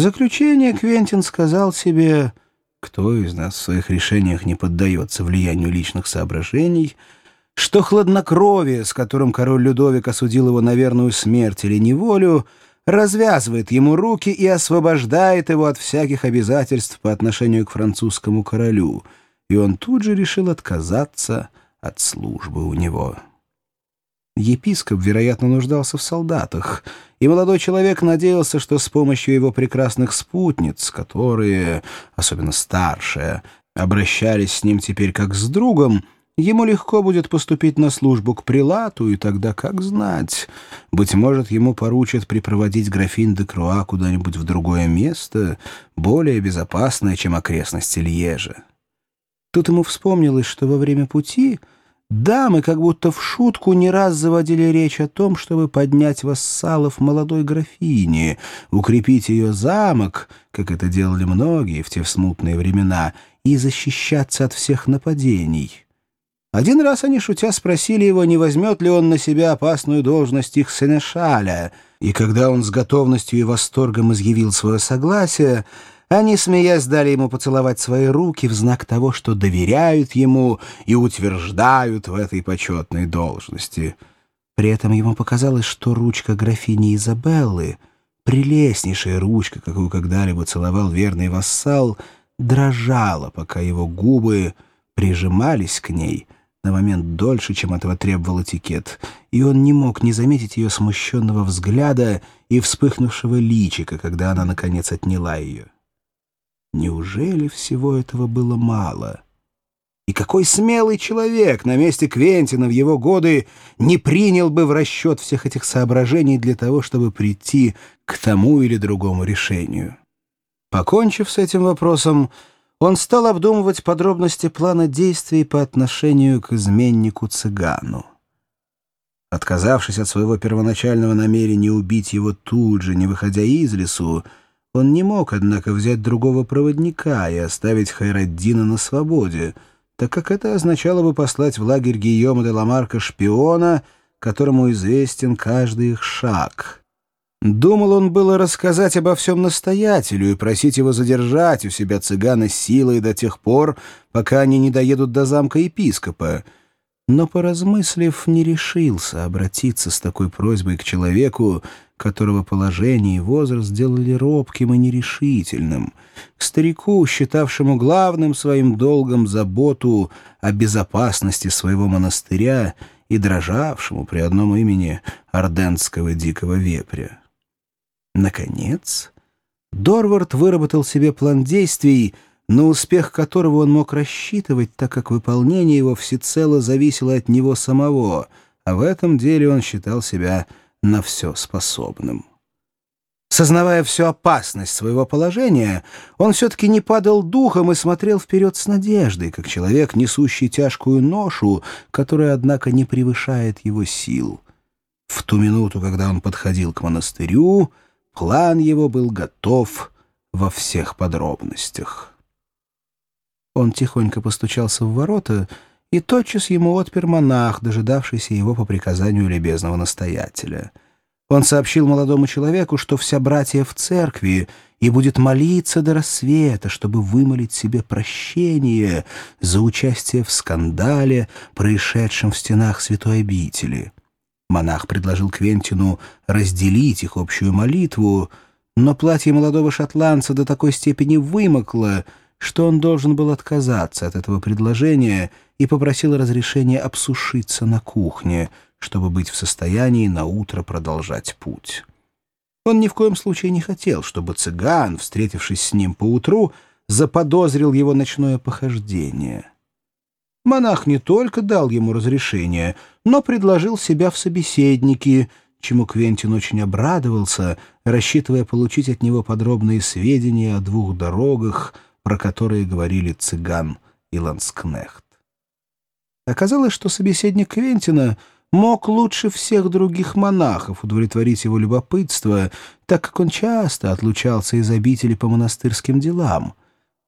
заключение Квентин сказал себе, кто из нас в своих решениях не поддается влиянию личных соображений, что хладнокровие, с которым король Людовик осудил его на верную смерть или неволю, развязывает ему руки и освобождает его от всяких обязательств по отношению к французскому королю, и он тут же решил отказаться от службы у него. Епископ, вероятно, нуждался в солдатах, и молодой человек надеялся, что с помощью его прекрасных спутниц, которые, особенно старшая, обращались с ним теперь как с другом, ему легко будет поступить на службу к прилату, и тогда как знать. Быть может, ему поручат припроводить графин де Круа куда-нибудь в другое место, более безопасное, чем окрестности Льежа. Тут ему вспомнилось, что во время пути Дамы как будто в шутку не раз заводили речь о том, чтобы поднять вассалов молодой графини, укрепить ее замок, как это делали многие в те смутные времена, и защищаться от всех нападений. Один раз они, шутя, спросили его, не возьмет ли он на себя опасную должность их сенешаля, и когда он с готовностью и восторгом изъявил свое согласие, они, смеясь, дали ему поцеловать свои руки в знак того, что доверяют ему и утверждают в этой почетной должности. При этом ему показалось, что ручка графини Изабеллы, прелестнейшая ручка, какую когда-либо целовал верный вассал, дрожала, пока его губы прижимались к ней на момент дольше, чем этого требовал этикет, и он не мог не заметить ее смущенного взгляда и вспыхнувшего личика, когда она, наконец, отняла ее. Неужели всего этого было мало? И какой смелый человек на месте Квентина в его годы не принял бы в расчет всех этих соображений для того, чтобы прийти к тому или другому решению? Покончив с этим вопросом, он стал обдумывать подробности плана действий по отношению к изменнику-цыгану. Отказавшись от своего первоначального намерения убить его тут же, не выходя из лесу, он не мог, однако, взять другого проводника и оставить Хайраддина на свободе, так как это означало бы послать в лагерь Гийома де Ламарка шпиона, которому известен каждый их шаг. Думал он было рассказать обо всем настоятелю и просить его задержать у себя цыгана силой до тех пор, пока они не доедут до замка епископа, но, поразмыслив, не решился обратиться с такой просьбой к человеку, которого положение и возраст сделали робким и нерешительным, к старику, считавшему главным своим долгом заботу о безопасности своего монастыря и дрожавшему при одном имени орденского дикого вепря. Наконец, Дорвард выработал себе план действий, на успех которого он мог рассчитывать, так как выполнение его всецело зависело от него самого, а в этом деле он считал себя на все способным. Сознавая всю опасность своего положения, он все-таки не падал духом и смотрел вперед с надеждой, как человек, несущий тяжкую ношу, которая, однако, не превышает его сил. В ту минуту, когда он подходил к монастырю, план его был готов во всех подробностях. Он тихонько постучался в ворота, и тотчас ему отпер монах, дожидавшийся его по приказанию любезного настоятеля. Он сообщил молодому человеку, что вся братья в церкви и будет молиться до рассвета, чтобы вымолить себе прощение за участие в скандале, происшедшем в стенах святой обители. Монах предложил Квентину разделить их общую молитву, но платье молодого шотландца до такой степени вымокло, что он должен был отказаться от этого предложения и попросил разрешения обсушиться на кухне, чтобы быть в состоянии на утро продолжать путь. Он ни в коем случае не хотел, чтобы цыган, встретившись с ним поутру, заподозрил его ночное похождение. Монах не только дал ему разрешение, но предложил себя в собеседники, чему Квентин очень обрадовался, рассчитывая получить от него подробные сведения о двух дорогах — про которые говорили цыган и ланскнехт. Оказалось, что собеседник Квентина мог лучше всех других монахов удовлетворить его любопытство, так как он часто отлучался из обители по монастырским делам.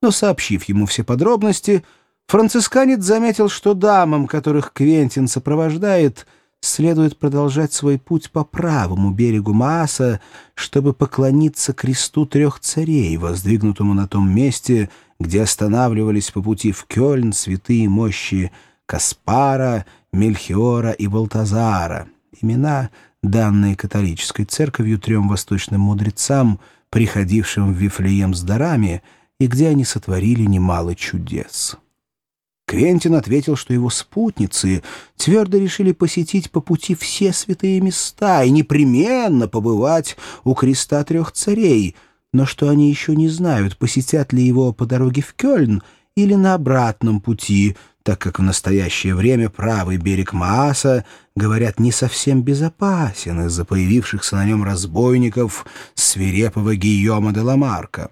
Но, сообщив ему все подробности, францисканец заметил, что дамам, которых Квентин сопровождает, следует продолжать свой путь по правому берегу Мааса, чтобы поклониться кресту трех царей, воздвигнутому на том месте, где останавливались по пути в Кёльн святые мощи Каспара, Мельхиора и Балтазара, имена, данные католической церковью трем восточным мудрецам, приходившим в Вифлеем с дарами, и где они сотворили немало чудес. Квентин ответил, что его спутницы твердо решили посетить по пути все святые места и непременно побывать у креста трех царей, но что они еще не знают, посетят ли его по дороге в Кёльн или на обратном пути, так как в настоящее время правый берег Мааса, говорят, не совсем безопасен из-за появившихся на нем разбойников свирепого Гийома де Ламарка.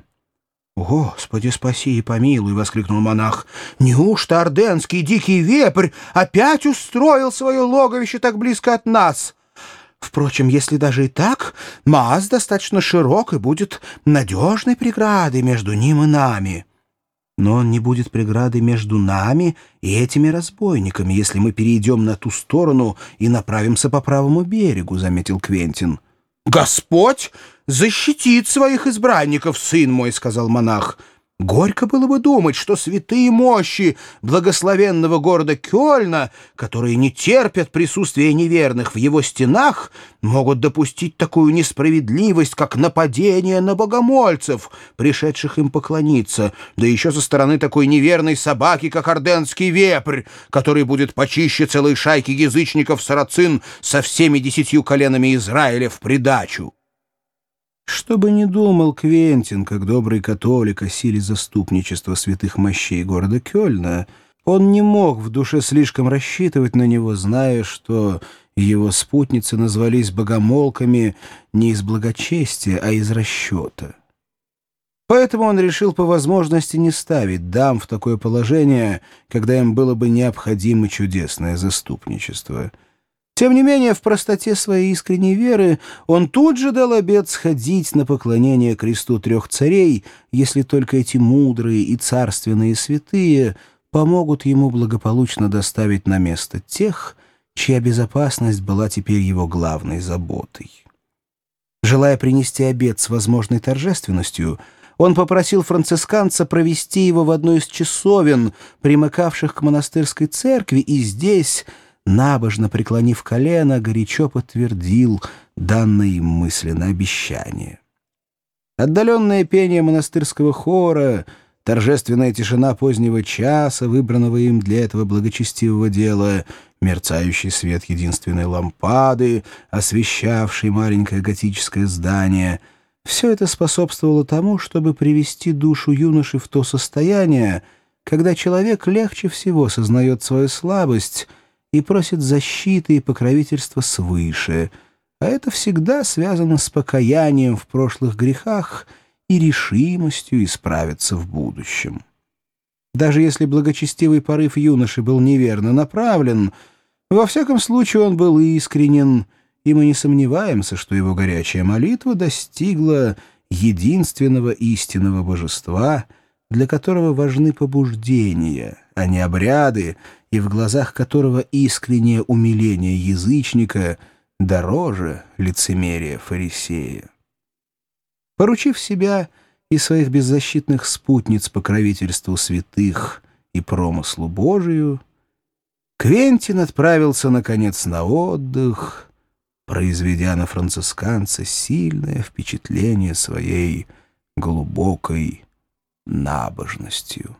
«Господи, спаси и помилуй!» — воскликнул монах. «Неужто орденский дикий вепрь опять устроил свое логовище так близко от нас?» Впрочем, если даже и так, Маас достаточно широк и будет надежной преградой между ним и нами. Но он не будет преградой между нами и этими разбойниками, если мы перейдем на ту сторону и направимся по правому берегу, — заметил Квентин. «Господь защитит своих избранников, сын мой», — сказал монах. Горько было бы думать, что святые мощи благословенного города Кёльна, которые не терпят присутствия неверных в его стенах, могут допустить такую несправедливость, как нападение на богомольцев, пришедших им поклониться, да еще со стороны такой неверной собаки, как орденский вепрь, который будет почище целой шайки язычников-сарацин со всеми десятью коленами Израиля в придачу. Что бы ни думал Квентин, как добрый католик о силе заступничества святых мощей города Кёльна, он не мог в душе слишком рассчитывать на него, зная, что его спутницы назвались богомолками не из благочестия, а из расчета. Поэтому он решил по возможности не ставить дам в такое положение, когда им было бы необходимо чудесное заступничество — тем не менее, в простоте своей искренней веры он тут же дал обет сходить на поклонение кресту трех царей, если только эти мудрые и царственные святые помогут ему благополучно доставить на место тех, чья безопасность была теперь его главной заботой. Желая принести обет с возможной торжественностью, он попросил францисканца провести его в одну из часовен, примыкавших к монастырской церкви, и здесь набожно преклонив колено, горячо подтвердил данное им мысленно обещание. Отдаленное пение монастырского хора, торжественная тишина позднего часа, выбранного им для этого благочестивого дела, мерцающий свет единственной лампады, освещавший маленькое готическое здание — все это способствовало тому, чтобы привести душу юноши в то состояние, когда человек легче всего сознает свою слабость — и просит защиты и покровительства свыше, а это всегда связано с покаянием в прошлых грехах и решимостью исправиться в будущем. Даже если благочестивый порыв юноши был неверно направлен, во всяком случае он был искренен, и мы не сомневаемся, что его горячая молитва достигла единственного истинного божества, для которого важны побуждения, а не обряды, и в глазах которого искреннее умиление язычника дороже лицемерия фарисея. Поручив себя и своих беззащитных спутниц покровительству святых и промыслу Божию, Квентин отправился, наконец, на отдых, произведя на францисканца сильное впечатление своей глубокой набожностью.